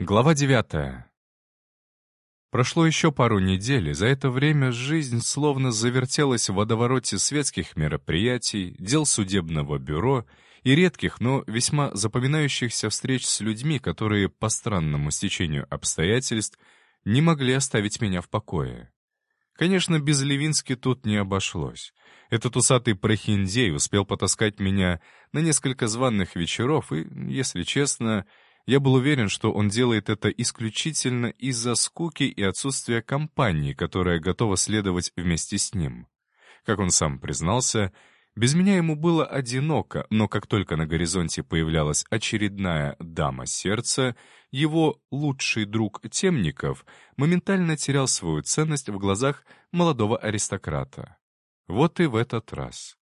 Глава девятая. Прошло еще пару недель, и за это время жизнь словно завертелась в водовороте светских мероприятий, дел судебного бюро и редких, но весьма запоминающихся встреч с людьми, которые по странному стечению обстоятельств не могли оставить меня в покое. Конечно, без Левински тут не обошлось. Этот усатый прохиндей успел потаскать меня на несколько званных вечеров, и, если честно, я был уверен, что он делает это исключительно из-за скуки и отсутствия компании, которая готова следовать вместе с ним. Как он сам признался, без меня ему было одиноко, но как только на горизонте появлялась очередная дама сердца, его лучший друг Темников моментально терял свою ценность в глазах молодого аристократа. Вот и в этот раз.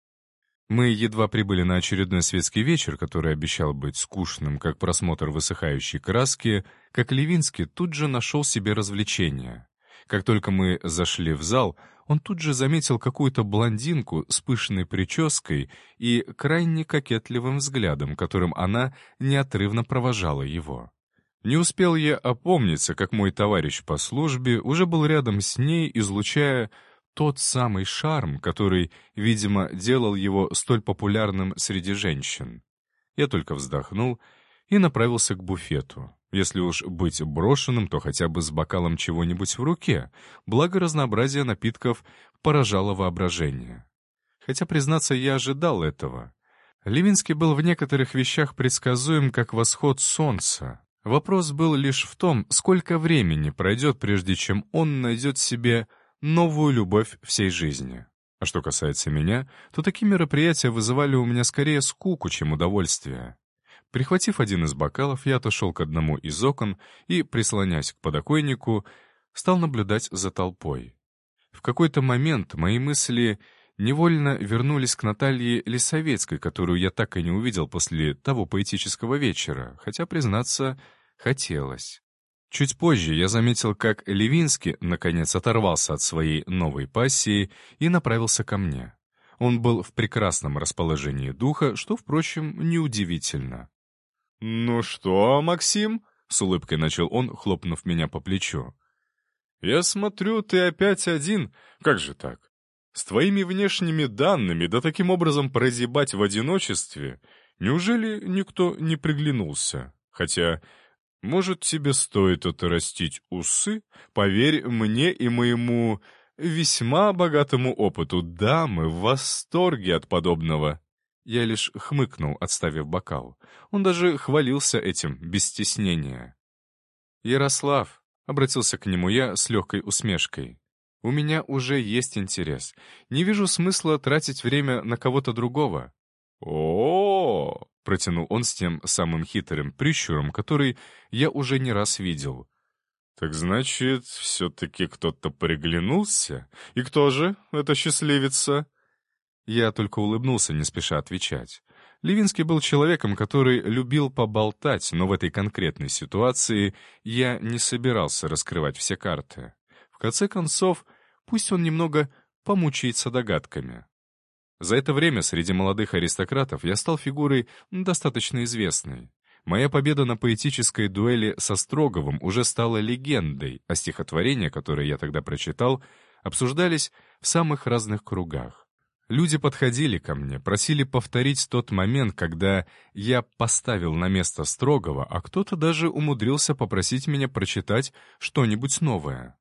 Мы едва прибыли на очередной светский вечер, который обещал быть скучным, как просмотр высыхающей краски, как Левинский тут же нашел себе развлечение. Как только мы зашли в зал, он тут же заметил какую-то блондинку с пышной прической и крайне кокетливым взглядом, которым она неотрывно провожала его. Не успел я опомниться, как мой товарищ по службе уже был рядом с ней, излучая тот самый шарм, который, видимо, делал его столь популярным среди женщин. Я только вздохнул и направился к буфету. Если уж быть брошенным, то хотя бы с бокалом чего-нибудь в руке, благо разнообразие напитков поражало воображение. Хотя, признаться, я ожидал этого. Левинский был в некоторых вещах предсказуем, как восход солнца. Вопрос был лишь в том, сколько времени пройдет, прежде чем он найдет себе новую любовь всей жизни. А что касается меня, то такие мероприятия вызывали у меня скорее скуку, чем удовольствие. Прихватив один из бокалов, я отошел к одному из окон и, прислонясь к подоконнику, стал наблюдать за толпой. В какой-то момент мои мысли невольно вернулись к Наталье Лисовецкой, которую я так и не увидел после того поэтического вечера, хотя, признаться, хотелось. Чуть позже я заметил, как Левинский, наконец, оторвался от своей новой пассии и направился ко мне. Он был в прекрасном расположении духа, что, впрочем, неудивительно. «Ну что, Максим?» — с улыбкой начал он, хлопнув меня по плечу. «Я смотрю, ты опять один. Как же так? С твоими внешними данными, да таким образом прозябать в одиночестве, неужели никто не приглянулся? Хотя может, тебе стоит отрастить усы? Поверь мне и моему весьма богатому опыту, дамы в восторге от подобного». Я лишь хмыкнул, отставив бокал. Он даже хвалился этим, без стеснения. «Ярослав», — обратился к нему я с легкой усмешкой, — «у меня уже есть интерес. Не вижу смысла тратить время на кого-то другого». «О-о-о!» Протянул он с тем самым хитрым прищуром, который я уже не раз видел. «Так значит, все-таки кто-то приглянулся? И кто же это счастливица?» Я только улыбнулся, не спеша отвечать. Левинский был человеком, который любил поболтать, но в этой конкретной ситуации я не собирался раскрывать все карты. В конце концов, пусть он немного помучается догадками. За это время среди молодых аристократов я стал фигурой достаточно известной. Моя победа на поэтической дуэли со Строговым уже стала легендой, а стихотворения, которые я тогда прочитал, обсуждались в самых разных кругах. Люди подходили ко мне, просили повторить тот момент, когда я поставил на место Строгова, а кто-то даже умудрился попросить меня прочитать что-нибудь новое.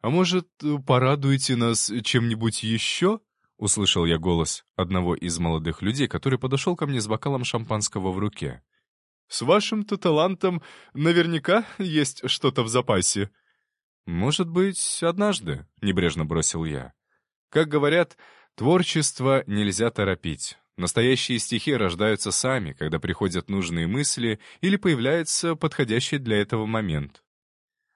«А может, порадуете нас чем-нибудь еще?» Услышал я голос одного из молодых людей, который подошел ко мне с бокалом шампанского в руке. «С вашим-то талантом наверняка есть что-то в запасе». «Может быть, однажды», — небрежно бросил я. «Как говорят, творчество нельзя торопить. Настоящие стихи рождаются сами, когда приходят нужные мысли или появляется подходящий для этого момент».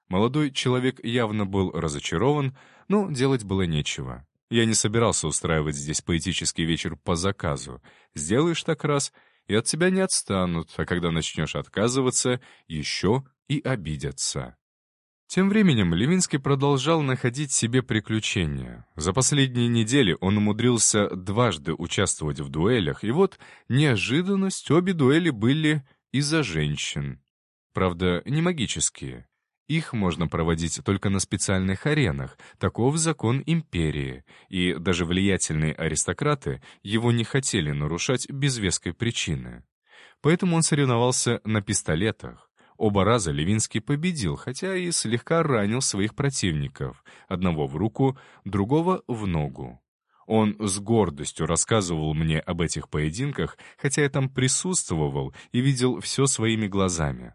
Молодой человек явно был разочарован, но делать было нечего. Я не собирался устраивать здесь поэтический вечер по заказу. Сделаешь так раз, и от тебя не отстанут, а когда начнешь отказываться, еще и обидятся. Тем временем Левинский продолжал находить себе приключения. За последние недели он умудрился дважды участвовать в дуэлях, и вот неожиданность, обе дуэли были из-за женщин. Правда, не магические. Их можно проводить только на специальных аренах, таков закон империи, и даже влиятельные аристократы его не хотели нарушать без веской причины. Поэтому он соревновался на пистолетах. Оба раза Левинский победил, хотя и слегка ранил своих противников, одного в руку, другого в ногу. Он с гордостью рассказывал мне об этих поединках, хотя я там присутствовал и видел все своими глазами.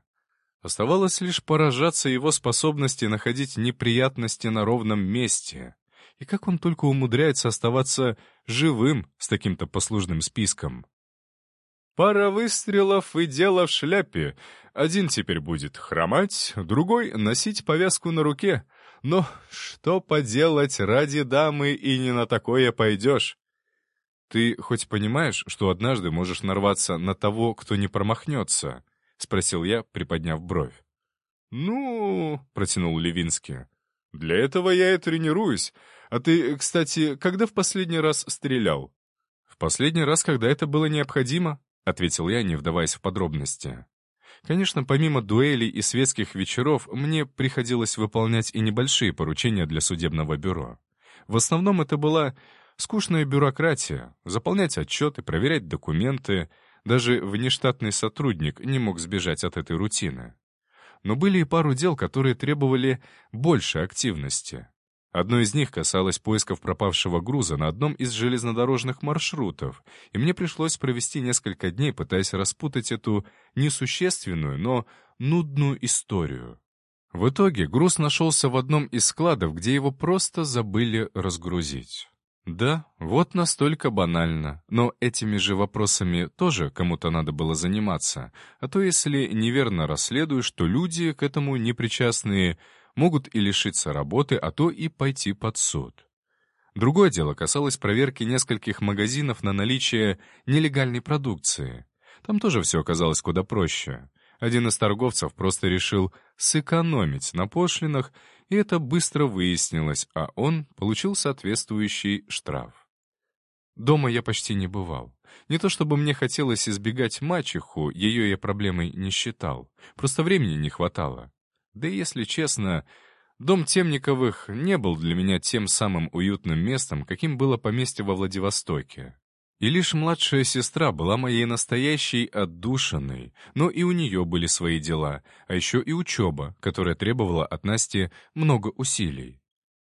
Оставалось лишь поражаться его способности находить неприятности на ровном месте. И как он только умудряется оставаться живым с таким-то послужным списком. Пара выстрелов и дело в шляпе. Один теперь будет хромать, другой — носить повязку на руке. Но что поделать ради дамы и не на такое пойдешь? Ты хоть понимаешь, что однажды можешь нарваться на того, кто не промахнется? — спросил я, приподняв бровь. «Ну...» — протянул Левинский. «Для этого я и тренируюсь. А ты, кстати, когда в последний раз стрелял?» «В последний раз, когда это было необходимо», — ответил я, не вдаваясь в подробности. Конечно, помимо дуэлей и светских вечеров, мне приходилось выполнять и небольшие поручения для судебного бюро. В основном это была скучная бюрократия, заполнять отчеты, проверять документы, даже внештатный сотрудник не мог сбежать от этой рутины. Но были и пару дел, которые требовали больше активности. Одно из них касалось поисков пропавшего груза на одном из железнодорожных маршрутов, и мне пришлось провести несколько дней, пытаясь распутать эту несущественную, но нудную историю. В итоге груз нашелся в одном из складов, где его просто забыли разгрузить. Да, вот настолько банально. Но этими же вопросами тоже кому-то надо было заниматься. А то если неверно расследуешь, то люди, к этому непричастные, могут и лишиться работы, а то и пойти под суд. Другое дело касалось проверки нескольких магазинов на наличие нелегальной продукции. Там тоже все оказалось куда проще. Один из торговцев просто решил сэкономить на пошлинах и это быстро выяснилось, а он получил соответствующий штраф. Дома я почти не бывал. Не то чтобы мне хотелось избегать мачеху, ее я проблемой не считал. Просто времени не хватало. Да и, если честно, дом Темниковых не был для меня тем самым уютным местом, каким было поместье во Владивостоке. И лишь младшая сестра была моей настоящей отдушиной, но и у нее были свои дела, а еще и учеба, которая требовала от Насти много усилий.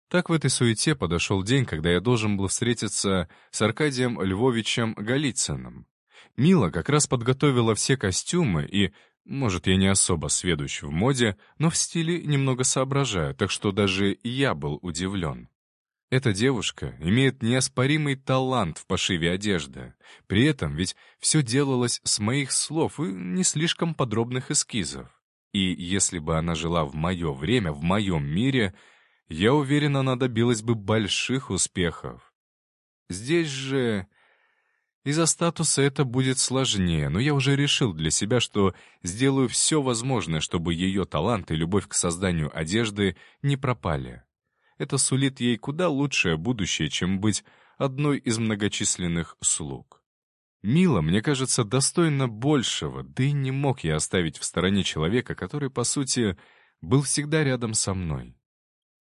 Так в этой суете подошел день, когда я должен был встретиться с Аркадием Львовичем Голицыным. Мила как раз подготовила все костюмы и, может, я не особо сведущ в моде, но в стиле немного соображаю, так что даже я был удивлен. Эта девушка имеет неоспоримый талант в пошиве одежды. При этом ведь все делалось с моих слов и не слишком подробных эскизов. И если бы она жила в мое время, в моем мире, я уверен, она добилась бы больших успехов. Здесь же... Из-за статуса это будет сложнее, но я уже решил для себя, что сделаю все возможное, чтобы ее талант и любовь к созданию одежды не пропали это сулит ей куда лучшее будущее, чем быть одной из многочисленных слуг. Мила, мне кажется, достойна большего, да и не мог я оставить в стороне человека, который, по сути, был всегда рядом со мной.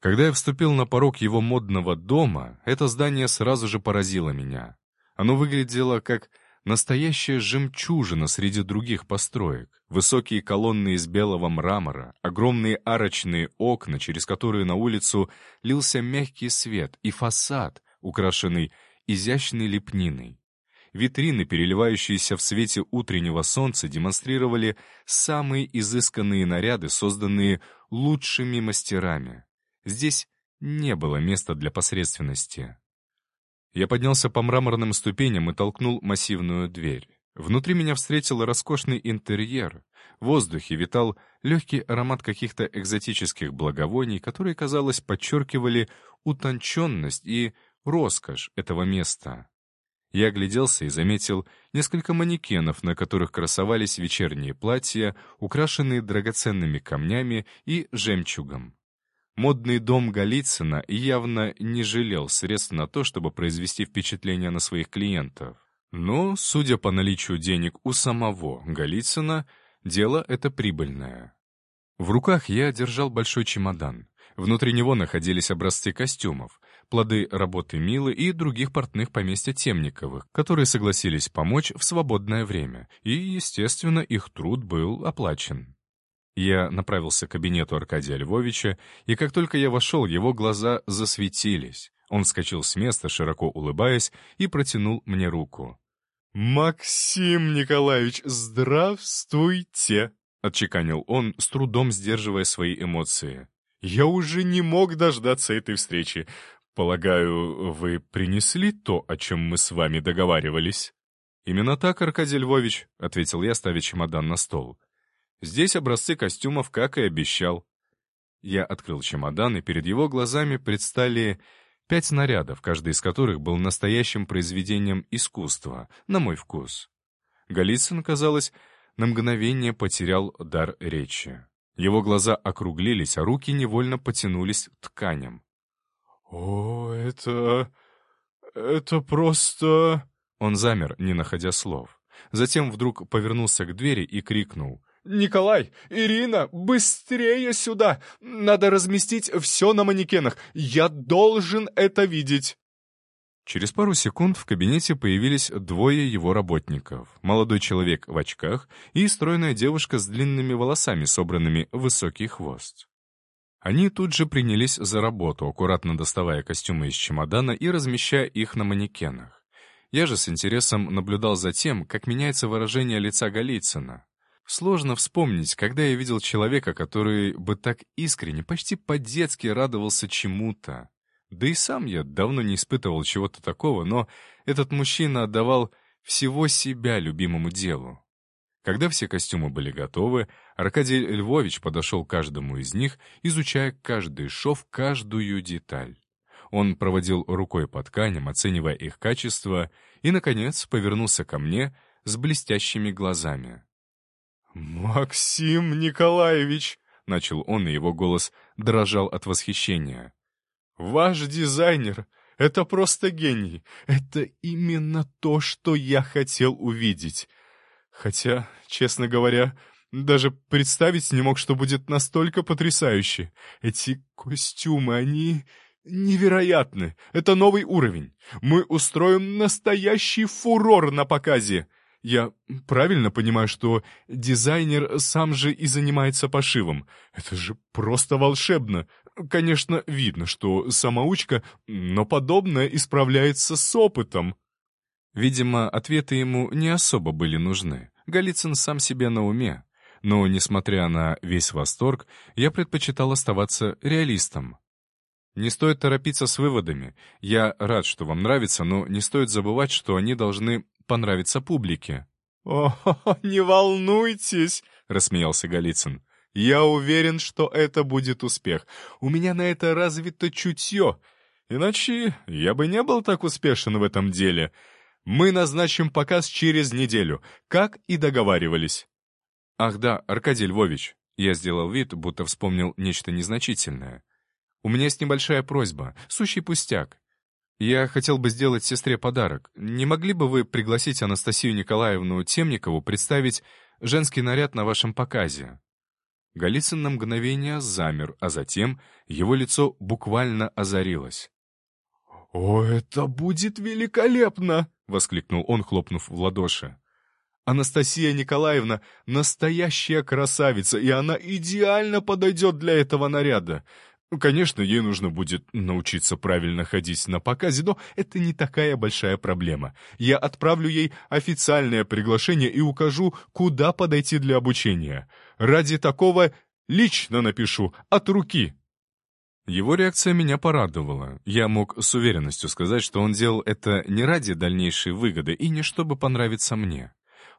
Когда я вступил на порог его модного дома, это здание сразу же поразило меня. Оно выглядело как Настоящая жемчужина среди других построек. Высокие колонны из белого мрамора, огромные арочные окна, через которые на улицу лился мягкий свет, и фасад, украшенный изящной лепниной. Витрины, переливающиеся в свете утреннего солнца, демонстрировали самые изысканные наряды, созданные лучшими мастерами. Здесь не было места для посредственности. Я поднялся по мраморным ступеням и толкнул массивную дверь. Внутри меня встретил роскошный интерьер. В воздухе витал легкий аромат каких-то экзотических благовоний, которые, казалось, подчеркивали утонченность и роскошь этого места. Я огляделся и заметил несколько манекенов, на которых красовались вечерние платья, украшенные драгоценными камнями и жемчугом. Модный дом Голицына явно не жалел средств на то, чтобы произвести впечатление на своих клиентов. Но, судя по наличию денег у самого Голицына, Дело это прибыльное. В руках я держал большой чемодан. Внутри него находились образцы костюмов, плоды работы Милы и других портных поместья Темниковых, которые согласились помочь в свободное время, и, естественно, их труд был оплачен. Я направился к кабинету Аркадия Львовича, и как только я вошел, его глаза засветились. Он вскочил с места, широко улыбаясь, и протянул мне руку. «Максим Николаевич, здравствуйте!» — отчеканил он, с трудом сдерживая свои эмоции. «Я уже не мог дождаться этой встречи. Полагаю, вы принесли то, о чем мы с вами договаривались?» «Именно так, Аркадий Львович», — ответил я, ставя чемодан на стол. Здесь образцы костюмов, как и обещал. Я открыл чемодан, и перед его глазами предстали пять нарядов, каждый из которых был настоящим произведением искусства, на мой вкус. Голицын, казалось, на мгновение потерял дар речи. Его глаза округлились, а руки невольно потянулись к тканям. «О, это... это просто...» Он замер, не находя слов. Затем вдруг повернулся к двери и крикнул. «Николай! Ирина! Быстрее сюда! Надо разместить все на манекенах! Я должен это видеть!» Через пару секунд в кабинете появились двое его работников. Молодой человек в очках и стройная девушка с длинными волосами, собранными в высокий хвост. Они тут же принялись за работу, аккуратно доставая костюмы из чемодана и размещая их на манекенах. Я же с интересом наблюдал за тем, как меняется выражение лица Голицына. Сложно вспомнить, когда я видел человека, который бы так искренне, почти по-детски радовался чему-то. Да и сам я давно не испытывал чего-то такого, но этот мужчина отдавал всего себя любимому делу. Когда все костюмы были готовы, Аркадий Львович подошел к каждому из них, изучая каждый шов, каждую деталь. Он проводил рукой по тканям, оценивая их качество, и, наконец, повернулся ко мне с блестящими глазами. «Максим Николаевич!» — начал он, и его голос дрожал от восхищения. «Ваш дизайнер — это просто гений. Это именно то, что я хотел увидеть. Хотя, честно говоря, даже представить не мог, что будет настолько потрясающе. Эти костюмы, они невероятны. Это новый уровень. Мы устроим настоящий фурор на показе. Я правильно понимаю, что дизайнер сам же и занимается пошивом? Это же просто волшебно. Конечно, видно, что самоучка, но подобное исправляется с опытом. Видимо, ответы ему не особо были нужны. Голицын сам себе на уме. Но, несмотря на весь восторг, я предпочитал оставаться реалистом. Не стоит торопиться с выводами. Я рад, что вам нравится, но не стоит забывать, что они должны понравиться публике». «О, не волнуйтесь!» — рассмеялся Голицын. «Я уверен, что это будет успех. У меня на это развито чутье. Иначе я бы не был так успешен в этом деле. Мы назначим показ через неделю, как и договаривались». «Ах да, Аркадий Львович», — я сделал вид, будто вспомнил нечто незначительное. «У меня есть небольшая просьба, сущий пустяк. Я хотел бы сделать сестре подарок. Не могли бы вы пригласить Анастасию Николаевну Темникову представить женский наряд на вашем показе?» Голицын на мгновение замер, а затем его лицо буквально озарилось. «О, это будет великолепно!» — воскликнул он, хлопнув в ладоши. «Анастасия Николаевна — настоящая красавица, и она идеально подойдет для этого наряда. Конечно, ей нужно будет научиться правильно ходить на показе, но это не такая большая проблема. Я отправлю ей официальное приглашение и укажу, куда подойти для обучения. Ради такого лично напишу, от руки. Его реакция меня порадовала. Я мог с уверенностью сказать, что он делал это не ради дальнейшей выгоды и не чтобы понравиться мне.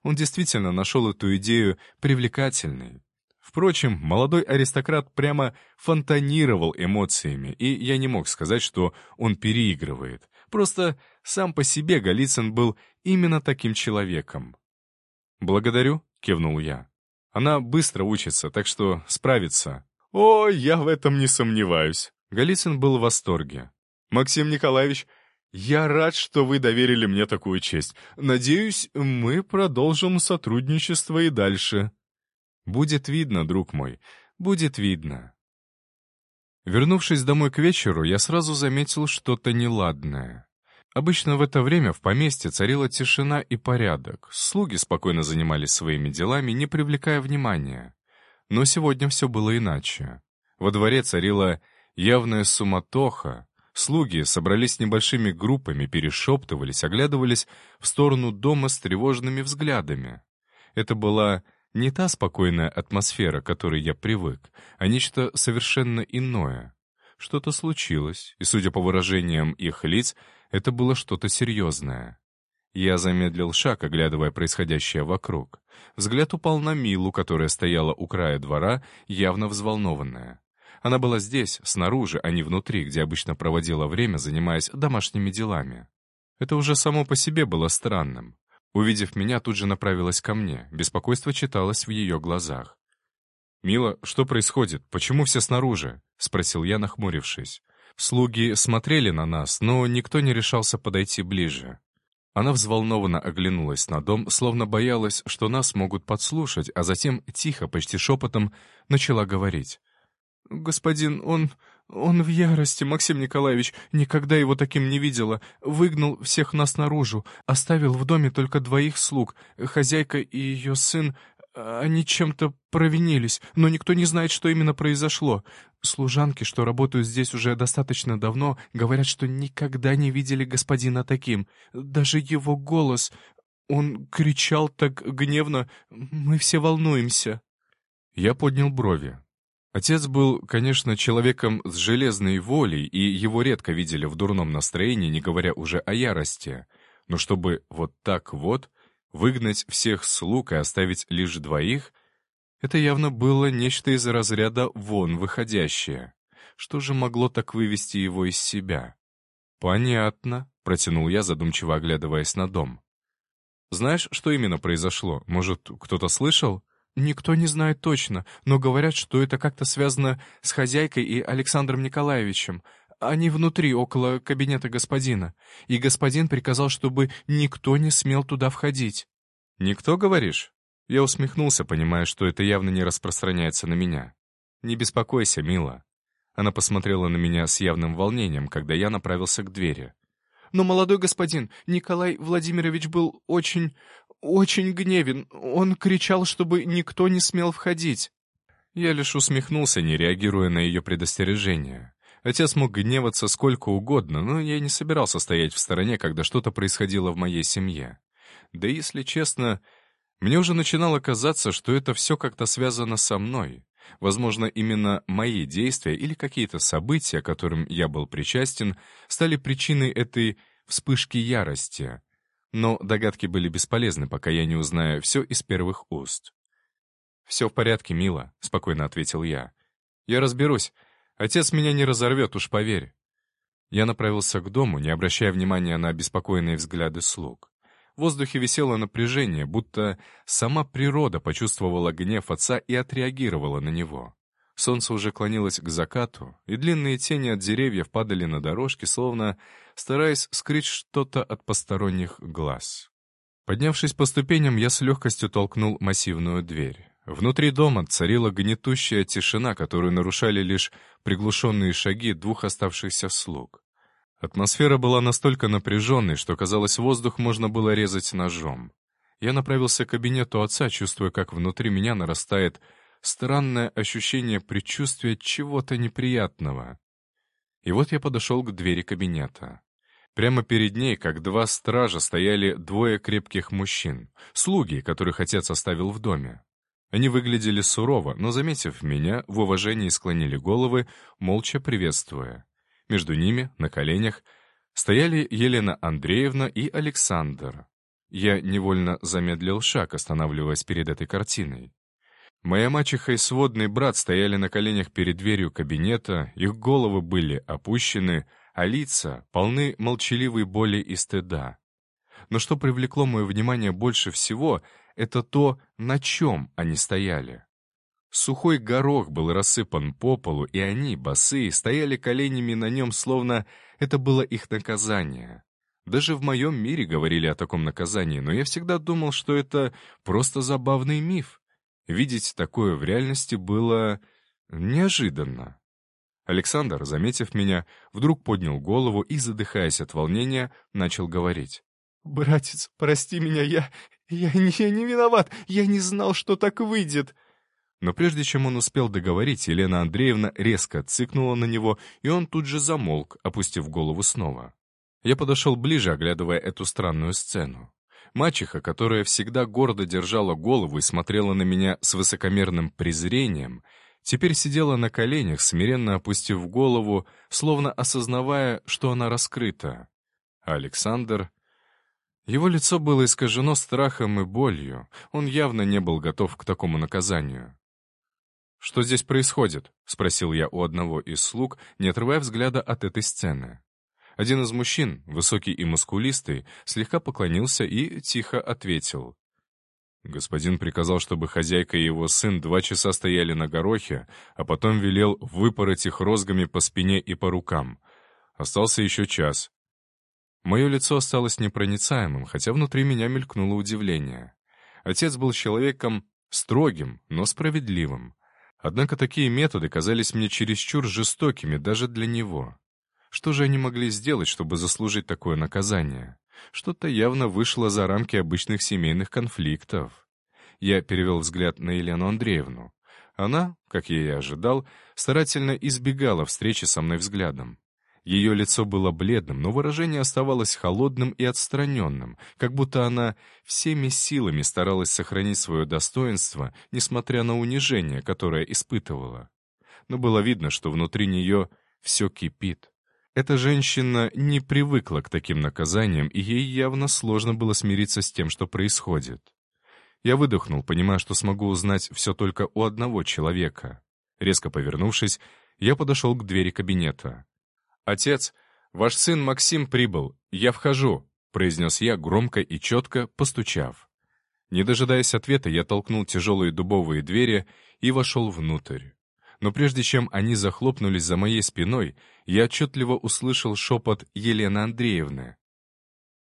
Он действительно нашел эту идею привлекательной. Впрочем, молодой аристократ прямо фонтанировал эмоциями, и я не мог сказать, что он переигрывает. Просто сам по себе Голицын был именно таким человеком. «Благодарю», — кивнул я. «Она быстро учится, так что справится». «О, я в этом не сомневаюсь». Голицын был в восторге. «Максим Николаевич, я рад, что вы доверили мне такую честь. Надеюсь, мы продолжим сотрудничество и дальше». Будет видно, друг мой, будет видно. Вернувшись домой к вечеру, я сразу заметил что-то неладное. Обычно в это время в поместье царила тишина и порядок. Слуги спокойно занимались своими делами, не привлекая внимания. Но сегодня все было иначе. Во дворе царила явная суматоха. Слуги собрались небольшими группами, перешептывались, оглядывались в сторону дома с тревожными взглядами. Это была не та спокойная атмосфера, к которой я привык, а нечто совершенно иное. Что-то случилось, и, судя по выражениям их лиц, это было что-то серьезное. Я замедлил шаг, оглядывая происходящее вокруг. Взгляд упал на Милу, которая стояла у края двора, явно взволнованная. Она была здесь, снаружи, а не внутри, где обычно проводила время, занимаясь домашними делами. Это уже само по себе было странным. Увидев меня, тут же направилась ко мне. Беспокойство читалось в ее глазах. «Мила, что происходит? Почему все снаружи?» — спросил я, нахмурившись. Слуги смотрели на нас, но никто не решался подойти ближе. Она взволнованно оглянулась на дом, словно боялась, что нас могут подслушать, а затем тихо, почти шепотом, начала говорить. «Господин, он... он в ярости, Максим Николаевич. Никогда его таким не видела. Выгнал всех нас наружу. Оставил в доме только двоих слуг. Хозяйка и ее сын. Они чем-то провинились, но никто не знает, что именно произошло. Служанки, что работают здесь уже достаточно давно, говорят, что никогда не видели господина таким. Даже его голос... Он кричал так гневно. Мы все волнуемся. Я поднял брови. Отец был, конечно, человеком с железной волей, и его редко видели в дурном настроении, не говоря уже о ярости. Но чтобы вот так вот выгнать всех слуг и оставить лишь двоих, это явно было нечто из разряда вон выходящее. Что же могло так вывести его из себя? «Понятно», — протянул я, задумчиво оглядываясь на дом. «Знаешь, что именно произошло? Может, кто-то слышал?» «Никто не знает точно, но говорят, что это как-то связано с хозяйкой и Александром Николаевичем. Они внутри, около кабинета господина. И господин приказал, чтобы никто не смел туда входить». «Никто, говоришь?» Я усмехнулся, понимая, что это явно не распространяется на меня. «Не беспокойся, мила». Она посмотрела на меня с явным волнением, когда я направился к двери. «Но, молодой господин, Николай Владимирович был очень очень гневен. Он кричал, чтобы никто не смел входить». Я лишь усмехнулся, не реагируя на ее предостережение. Отец мог гневаться сколько угодно, но я не собирался стоять в стороне, когда что-то происходило в моей семье. Да если честно, мне уже начинало казаться, что это все как-то связано со мной. Возможно, именно мои действия или какие-то события, которым я был причастен, стали причиной этой вспышки ярости, но догадки были бесполезны, пока я не узнаю все из первых уст. «Все в порядке, мила», — спокойно ответил я. «Я разберусь. Отец меня не разорвет, уж поверь». Я направился к дому, не обращая внимания на беспокойные взгляды слуг. В воздухе висело напряжение, будто сама природа почувствовала гнев отца и отреагировала на него. Солнце уже клонилось к закату, и длинные тени от деревьев падали на дорожки, словно стараясь скрыть что-то от посторонних глаз. Поднявшись по ступеням, я с легкостью толкнул массивную дверь. Внутри дома царила гнетущая тишина, которую нарушали лишь приглушенные шаги двух оставшихся слуг. Атмосфера была настолько напряженной, что, казалось, воздух можно было резать ножом. Я направился к кабинету отца, чувствуя, как внутри меня нарастает странное ощущение предчувствия чего-то неприятного. И вот я подошел к двери кабинета. Прямо перед ней, как два стража, стояли двое крепких мужчин, слуги, которых отец оставил в доме. Они выглядели сурово, но, заметив меня, в уважении склонили головы, молча приветствуя. Между ними, на коленях, стояли Елена Андреевна и Александр. Я невольно замедлил шаг, останавливаясь перед этой картиной. Моя мачеха и сводный брат стояли на коленях перед дверью кабинета, их головы были опущены, а лица полны молчаливой боли и стыда. Но что привлекло мое внимание больше всего, это то, на чем они стояли. Сухой горох был рассыпан по полу, и они, босые, стояли коленями на нем, словно это было их наказание. Даже в моем мире говорили о таком наказании, но я всегда думал, что это просто забавный миф. Видеть такое в реальности было неожиданно. Александр, заметив меня, вдруг поднял голову и, задыхаясь от волнения, начал говорить. «Братец, прости меня, я... я не, я не виноват, я не знал, что так выйдет!» Но прежде чем он успел договорить, Елена Андреевна резко цыкнула на него, и он тут же замолк, опустив голову снова. Я подошел ближе, оглядывая эту странную сцену. Мачеха, которая всегда гордо держала голову и смотрела на меня с высокомерным презрением, теперь сидела на коленях, смиренно опустив голову, словно осознавая, что она раскрыта. Александр... Его лицо было искажено страхом и болью, он явно не был готов к такому наказанию. «Что здесь происходит?» — спросил я у одного из слуг, не отрывая взгляда от этой сцены. Один из мужчин, высокий и мускулистый, слегка поклонился и тихо ответил. Господин приказал, чтобы хозяйка и его сын два часа стояли на горохе, а потом велел выпороть их розгами по спине и по рукам. Остался еще час. Мое лицо осталось непроницаемым, хотя внутри меня мелькнуло удивление. Отец был человеком строгим, но справедливым. Однако такие методы казались мне чересчур жестокими даже для него. Что же они могли сделать, чтобы заслужить такое наказание? Что-то явно вышло за рамки обычных семейных конфликтов. Я перевел взгляд на Елену Андреевну. Она, как я и ожидал, старательно избегала встречи со мной взглядом. Ее лицо было бледным, но выражение оставалось холодным и отстраненным, как будто она всеми силами старалась сохранить свое достоинство, несмотря на унижение, которое испытывала. Но было видно, что внутри нее все кипит. Эта женщина не привыкла к таким наказаниям, и ей явно сложно было смириться с тем, что происходит. Я выдохнул, понимая, что смогу узнать все только у одного человека. Резко повернувшись, я подошел к двери кабинета. «Отец, ваш сын Максим прибыл. Я вхожу», — произнес я громко и четко, постучав. Не дожидаясь ответа, я толкнул тяжелые дубовые двери и вошел внутрь но прежде чем они захлопнулись за моей спиной, я отчетливо услышал шепот Елены Андреевны.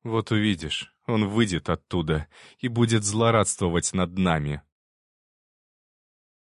«Вот увидишь, он выйдет оттуда и будет злорадствовать над нами»,